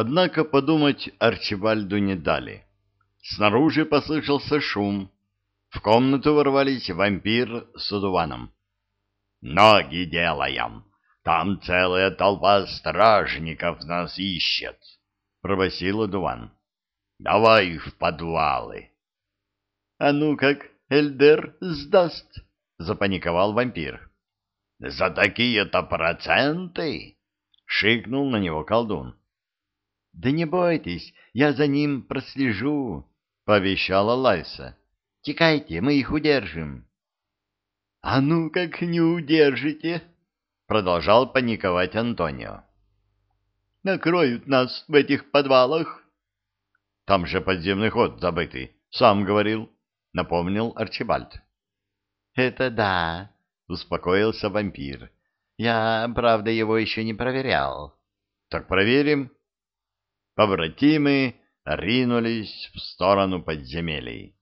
Однако подумать Арчибальду не дали. Снаружи послышался шум. В комнату ворвались вампир с одуваном. «Ноги делаем! Там целая толпа стражников нас ищет!» — пробасил одуван. «Давай в подвалы!» «А ну как, Эльдер сдаст!» — запаниковал вампир. «За такие-то проценты!» — шикнул на него колдун. «Да не бойтесь, я за ним прослежу», — пообещала Лайса. «Текайте, мы их удержим». «А ну как не удержите!» — продолжал паниковать Антонио. «Накроют нас в этих подвалах». «Там же подземный ход забытый, сам говорил», — напомнил Арчибальд. «Это да», — успокоился вампир. «Я, правда, его еще не проверял». «Так проверим», побратимы ринулись в сторону подземелий.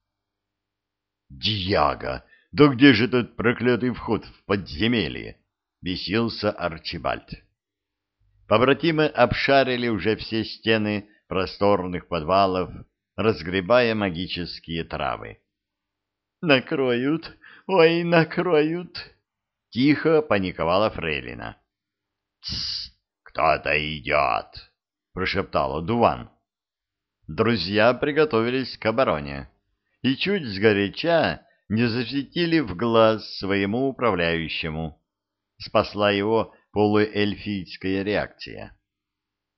«Дьяго! Да где же этот проклятый вход в подземелье?» — бесился Арчибальд. Побратимы обшарили уже все стены просторных подвалов, разгребая магические травы. «Накроют! Ой, накроют!» — тихо паниковала Фрейлина. «Тссс! Кто-то идет!» Прошептал Дуван. Друзья приготовились к обороне и чуть сгоряча не засветили в глаз своему управляющему. Спасла его полуэльфийская реакция.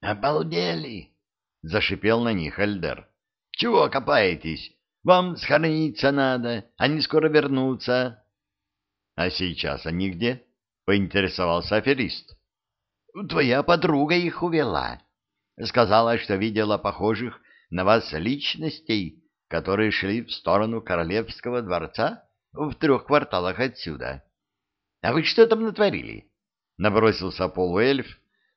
«Обалдели!» — зашипел на них Эльдер. «Чего копаетесь? Вам схорониться надо, они скоро вернутся». «А сейчас они где?» — поинтересовался аферист. «Твоя подруга их увела. Сказала, что видела похожих на вас личностей, которые шли в сторону королевского дворца в трех кварталах отсюда. — А вы что там натворили? — набросился полуэльф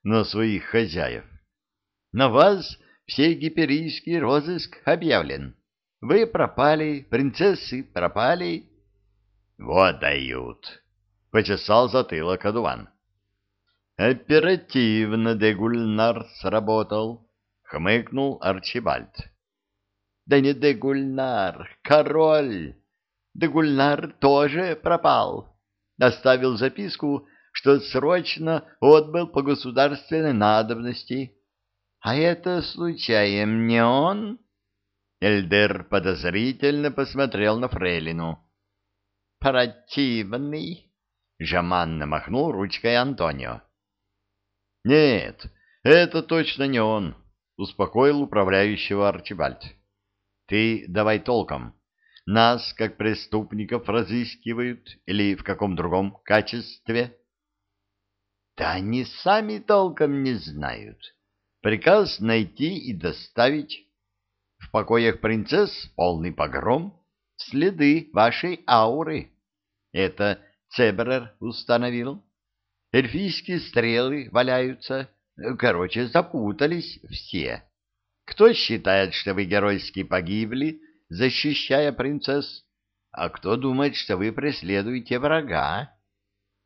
на своих хозяев. — На вас все гиперийский розыск объявлен. Вы пропали, принцессы пропали. — Вот дают! — почесал затылок Адуан. Оперативно Дегульнар сработал, хмыкнул Арчибальд. Да не Дегульнар, король. Дегульнар тоже пропал. Оставил записку, что срочно отбыл по государственной надобности. А это случаем не он? Эльдер подозрительно посмотрел на Фрейлину. Противный, жеманно махнул ручкой Антонио. Нет, это точно не он, успокоил управляющего Арчибальд. Ты давай толком. Нас, как преступников, разыскивают или в каком другом качестве? Да они сами толком не знают. Приказ найти и доставить. В покоях принцесс полный погром, следы вашей ауры. Это Цебрер установил эльфийские стрелы валяются. Короче, запутались все. Кто считает, что вы геройски погибли, защищая принцесс, а кто думает, что вы преследуете врага?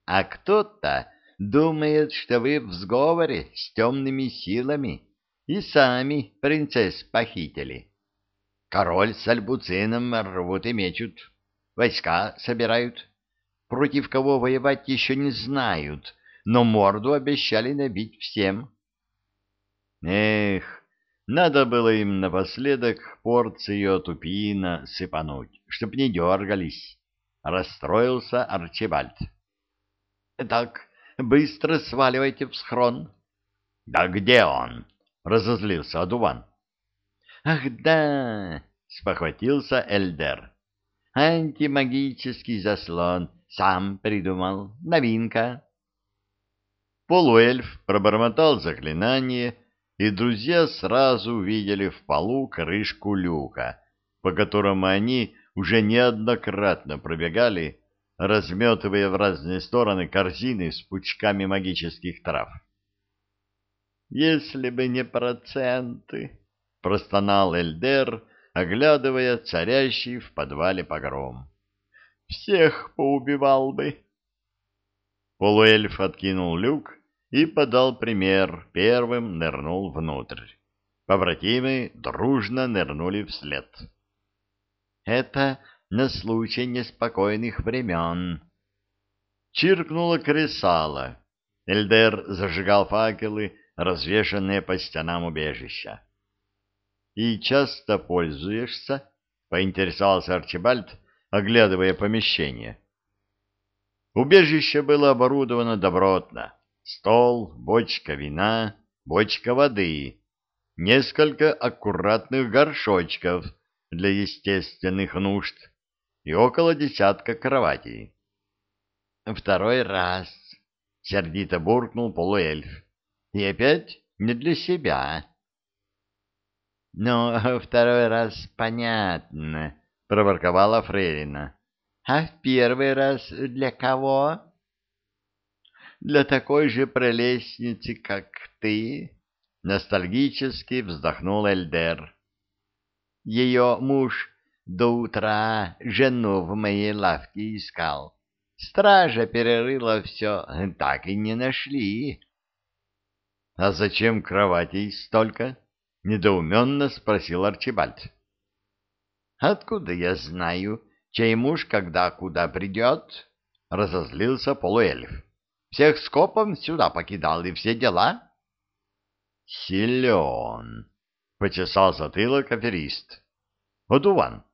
А кто-то думает, что вы в сговоре с темными силами и сами принцесс похитили. Король с Альбуцином рвут и мечут, войска собирают. Против кого воевать еще не знают, но морду обещали набить всем. Эх, надо было им напоследок порцию тупина сыпануть, чтоб не дергались. Расстроился Арчибальд. — Так, быстро сваливайте в схрон. — Да где он? — разозлился Адуван. — Ах, да! — спохватился Эльдер. — Антимагический заслон сам придумал. Новинка. Полуэльф пробормотал заклинание, и друзья сразу увидели в полу крышку люка, по которому они уже неоднократно пробегали, разметывая в разные стороны корзины с пучками магических трав. «Если бы не проценты!» — простонал Эльдер, оглядывая царящий в подвале погром. «Всех поубивал бы!» Полуэльф откинул люк и подал пример, первым нырнул внутрь. Побратимы дружно нырнули вслед. «Это на случай неспокойных времен». Чиркнуло кресало. Эльдер зажигал факелы, развешанные по стенам убежища. «И часто пользуешься?» — поинтересовался Арчибальд, оглядывая помещение. Убежище было оборудовано добротно. Стол, бочка вина, бочка воды, несколько аккуратных горшочков для естественных нужд и около десятка кроватей. «Второй раз!» — сердито буркнул полуэльф. «И опять не для себя». «Ну, второй раз понятно», — проворковала Фрейлина. «А в первый раз для кого?» «Для такой же прелестницы, как ты», — ностальгически вздохнул Эльдер. «Ее муж до утра жену в моей лавке искал. Стража перерыла все, так и не нашли». «А зачем кроватей столько?» недоуменно спросил Арчибальд. Откуда я знаю, чей муж когда куда придет? разозлился полуэльф. Всех скопом сюда покидал и все дела. Силен, почесал затылок аферист. Одуван,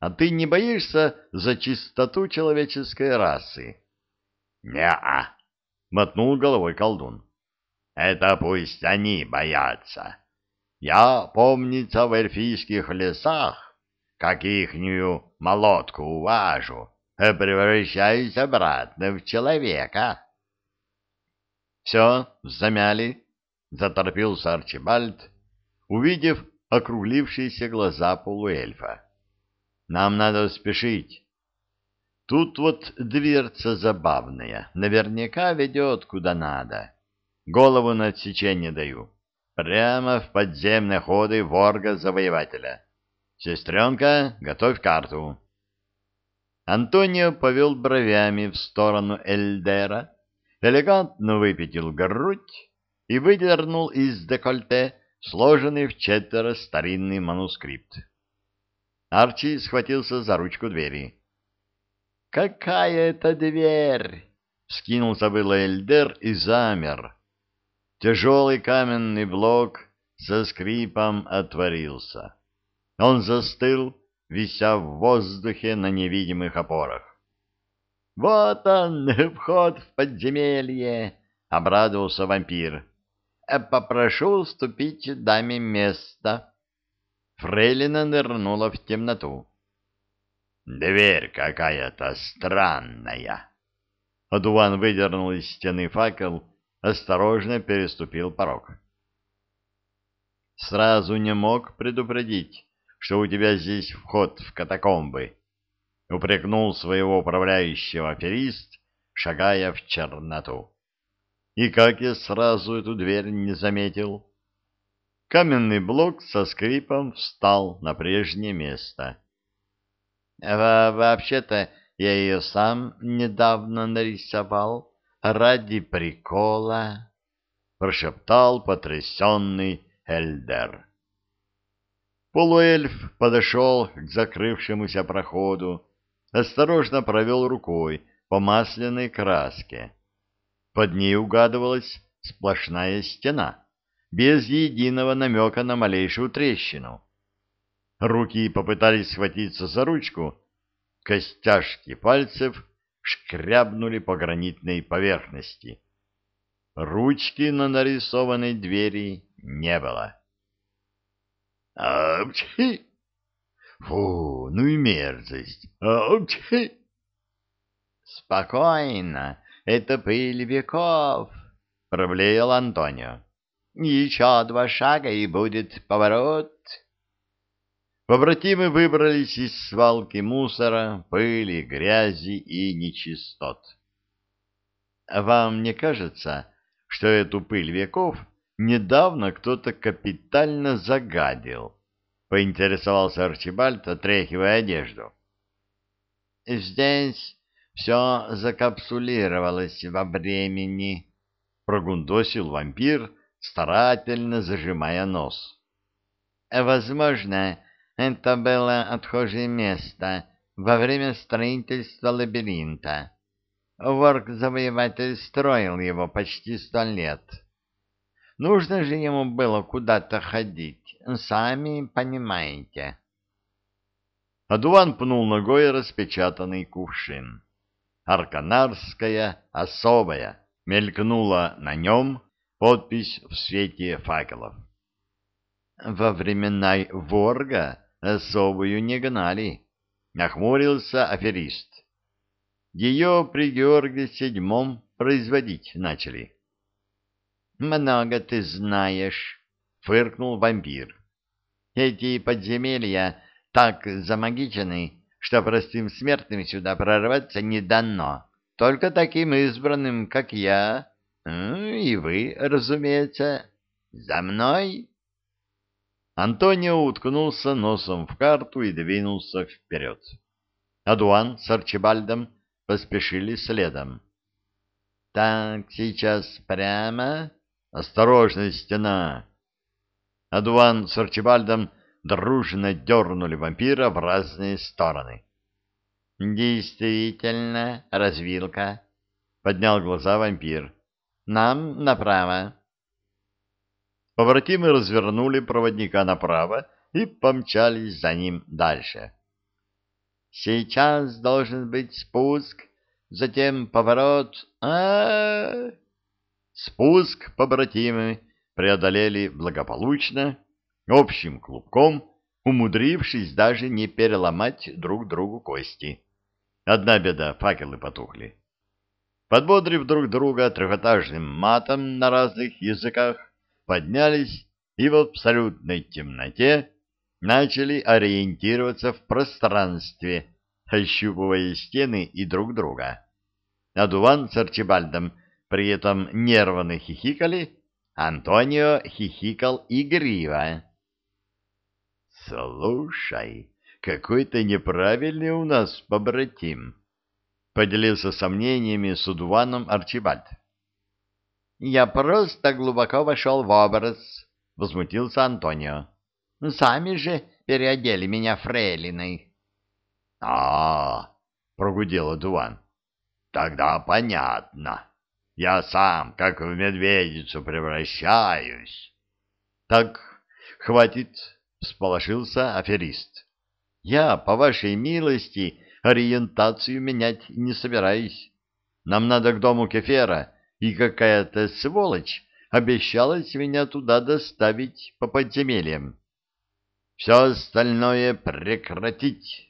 а ты не боишься за чистоту человеческой расы? Не-а, мотнул головой колдун. Это пусть они боятся. Я, помнится, в эльфийских лесах, как ихнюю молотку уважу, превращаюсь обратно в человека. — Все, замяли, — заторпился Арчибальд, увидев округлившиеся глаза полуэльфа. — Нам надо спешить. Тут вот дверца забавная, наверняка ведет куда надо. Голову на отсечение даю. — Прямо в подземные ходы ворга-завоевателя. Сестренка, готовь карту. Антонио повел бровями в сторону Эльдера, элегантно выпятил грудь и выдернул из декольте сложенный в четверо старинный манускрипт. Арчи схватился за ручку двери. «Какая это дверь?» — вскинулся было Эльдер и замер, Тяжелый каменный блок со скрипом отворился. Он застыл, вися в воздухе на невидимых опорах. — Вот он, вход в подземелье! — обрадовался вампир. «Э, — Попрошу уступить даме место. Фрейлина нырнула в темноту. — Дверь какая-то странная. Адуван выдернул из стены факел осторожно переступил порог. «Сразу не мог предупредить, что у тебя здесь вход в катакомбы», — упрекнул своего управляющего аферист, шагая в черноту. «И как я сразу эту дверь не заметил?» Каменный блок со скрипом встал на прежнее место. «Вообще-то я ее сам недавно нарисовал», ради прикола, — прошептал потрясенный Эльдер. Полуэльф подошел к закрывшемуся проходу, осторожно провел рукой по масляной краске. Под ней угадывалась сплошная стена, без единого намека на малейшую трещину. Руки попытались схватиться за ручку, костяшки пальцев шкрябнули по гранитной поверхности. Ручки на нарисованной двери не было. «Апчхи! Фу, ну и мерзость! Апчхи!» «Спокойно, это пыль веков!» — проблеял Антонио. «Еще два шага, и будет поворот!» Побратимы выбрались из свалки мусора, пыли, грязи и нечистот. Вам не кажется, что эту пыль веков недавно кто-то капитально загадил? Поинтересовался Арчибальд, отряхивая одежду. Здесь все закапсулировалось во времени, прогундосил вампир, старательно зажимая нос. Возможно, это было отхожее место во время строительства лабиринта. Ворк-завоеватель строил его почти сто лет. Нужно же ему было куда-то ходить, сами понимаете. Адуан пнул ногой распечатанный кувшин. Арканарская особая мелькнула на нем подпись в свете факелов. Во времена Ворга особую не гнали, нахмурился аферист. Ее при Георге Седьмом производить начали. «Много ты знаешь», — фыркнул вампир. «Эти подземелья так замагичены, что простым смертным сюда прорваться не дано, только таким избранным, как я, и вы, разумеется. За мной!» Антонио уткнулся носом в карту и двинулся вперед. Адуан с Арчибальдом поспешили следом. «Так, сейчас прямо...» «Осторожно, стена!» Адуан с Арчибальдом дружно дернули вампира в разные стороны. «Действительно, развилка», — поднял глаза вампир. «Нам направо». Побратимы развернули проводника направо и помчались за ним дальше. «Сейчас должен быть спуск, затем поворот. а, -а, -а, -а Спуск побратимы преодолели благополучно, общим клубком, умудрившись даже не переломать друг другу кости. Одна беда — факелы потухли. Подбодрив друг друга трехэтажным матом на разных языках, поднялись и в абсолютной темноте начали ориентироваться в пространстве, ощупывая стены и друг друга. Адуван с Арчибальдом при этом нервно хихикали, Антонио хихикал игриво. «Слушай, какой-то неправильный у нас побратим», — поделился сомнениями с Удуваном Арчибальд. «Я просто глубоко вошел в образ», — возмутился Антонио. «Сами же переодели меня фрейлиной». «А, — прогудел Адуван, — тогда понятно. Я сам, как в медведицу, превращаюсь». «Так, хватит», — всполошился аферист. «Я, по вашей милости, ориентацию менять не собираюсь. Нам надо к дому Кефера, и какая-то сволочь обещалась меня туда доставить по подземельям. Все остальное прекратить».